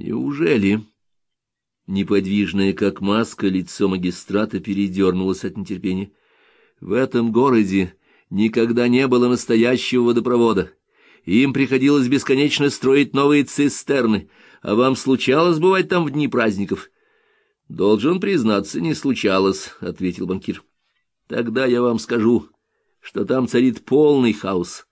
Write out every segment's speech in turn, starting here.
Неужели? Неподвижное, как маска, лицо магистрата передернулось от нетерпения. В этом городе никогда не было настоящего водопровода. Им приходилось бесконечно строить новые цистерны, а вам случалось бывать там в дни праздников? — Должен признаться, не случалось, — ответил банкир. — Тогда я вам скажу, что там царит полный хаос.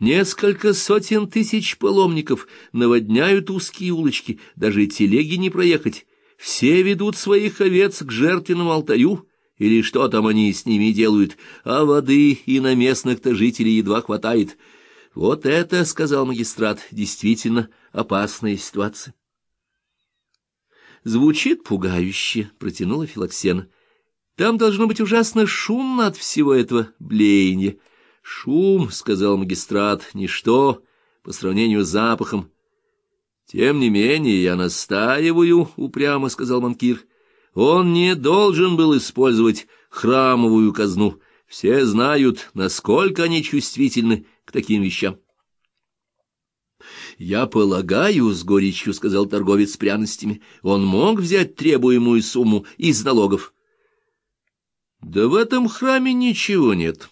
Несколько сотен тысяч паломников наводняют узкие улочки, даже телеги не проехать. Все ведут своих овец к жертвенному алтарю, или что там они с ними делают, а воды и на местных-то жителей едва хватает. Вот это, — сказал магистрат, — действительно опасная ситуация. Звучит пугающе, — протянула Филоксена. Там должно быть ужасно шумно от всего этого блеяния. Шум, — сказал магистрат, — ничто по сравнению с запахом. Тем не менее, я настаиваю, — упрямо сказал банкир. Он не должен был использовать храмовую казну. Все знают, насколько они чувствительны к таким вещам. «Я полагаю, — с горечью сказал торговец с пряностями, — он мог взять требуемую сумму из налогов». «Да в этом храме ничего нет», —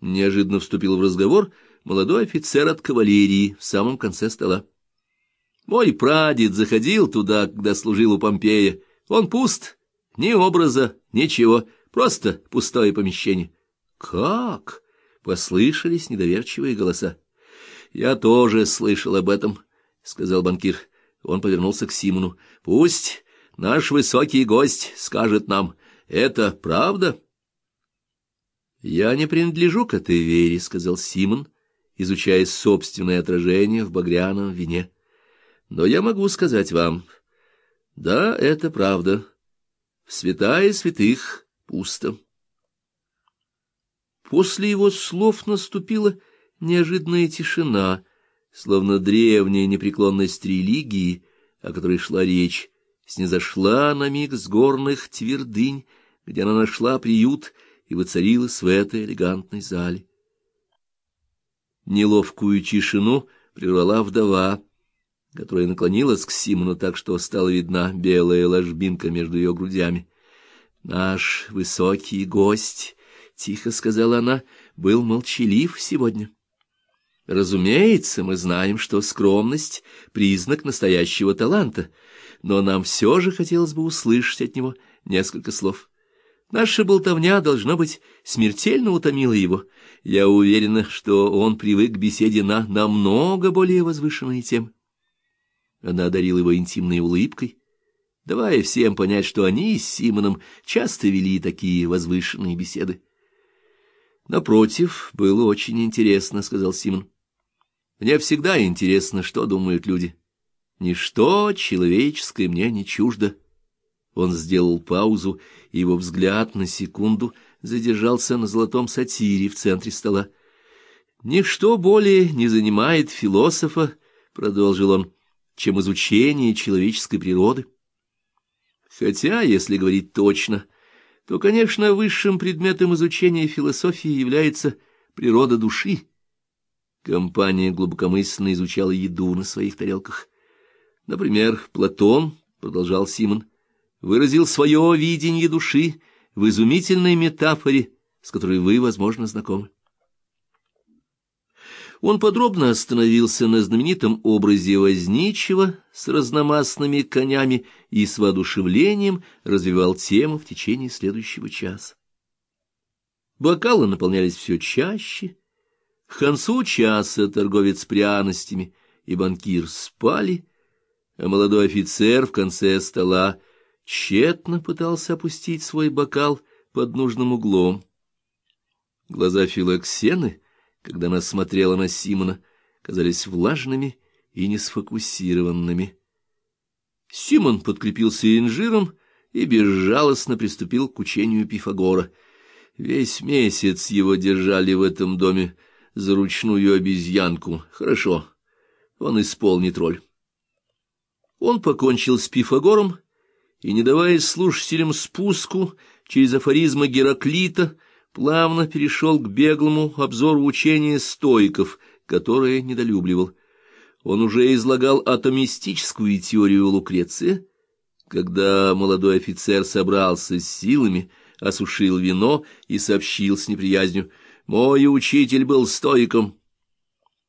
неожиданно вступил в разговор молодой офицер от кавалерии в самом конце стола. «Мой прадед заходил туда, когда служил у Помпея. Он пуст, ни образа, ничего, просто пустое помещение». «Как?» — послышались недоверчивые голоса. Я тоже слышал об этом, — сказал банкир. Он повернулся к Симону. — Пусть наш высокий гость скажет нам, это правда? — Я не принадлежу к этой вере, — сказал Симон, изучая собственное отражение в багряном вине. — Но я могу сказать вам, да, это правда. В святая святых пусто. После его слов наступило неожиданная тишина, словно древняя непреклонность религии, о которой шла речь, снизошла на миг с горных твердынь, где она нашла приют и воцарилась в этой элегантной зале. Неловкую тишину прервала вдова, которая наклонилась к Симону так, что стала видна белая ложбинка между ее грудями. — Наш высокий гость, — тихо сказала она, — был молчалив сегодня. — Разумеется, мы знаем, что скромность — признак настоящего таланта, но нам все же хотелось бы услышать от него несколько слов. Наша болтовня, должно быть, смертельно утомила его. Я уверена, что он привык к беседе на намного более возвышенные темы. Она одарила его интимной улыбкой, давая всем понять, что они с Симоном часто вели такие возвышенные беседы. «Напротив, было очень интересно», — сказал Симон. Мне всегда интересно, что думают люди. Ничто человеческое мне не чуждо. Он сделал паузу, и его взгляд на секунду задержался на золотом сатире в центре стола. «Ничто более не занимает философа, — продолжил он, — чем изучение человеческой природы. Хотя, если говорить точно, то, конечно, высшим предметом изучения философии является природа души, Компания глубокомысленно изучала еду на своих тарелках. Например, Платон, — продолжал Симон, — выразил свое видение души в изумительной метафоре, с которой вы, возможно, знакомы. Он подробно остановился на знаменитом образе возничего с разномастными конями и с воодушевлением развивал тему в течение следующего часа. Бокалы наполнялись все чаще, к концу часа торговец пряностями и банкир спали, а молодой офицер в конце стола тщетно пытался опустить свой бокал под нужным углом. Глаза Филоксены, когда она смотрела на Симона, казались влажными и несфокусированными. Симон подкрепился инжиром и безжалостно приступил к учению Пифагора. Весь месяц его держали в этом доме, за ручную обезьянку. Хорошо, он исполнит роль. Он покончил с Пифагором и, не давая слушателям спуску через афоризмы Гераклита, плавно перешел к беглому обзору учения стоиков, которое недолюбливал. он уже излагал атомистическую теорию Лукреция, когда молодой офицер собрался с силами, осушил вино и сообщил с неприязнью, «Мой учитель был стоиком».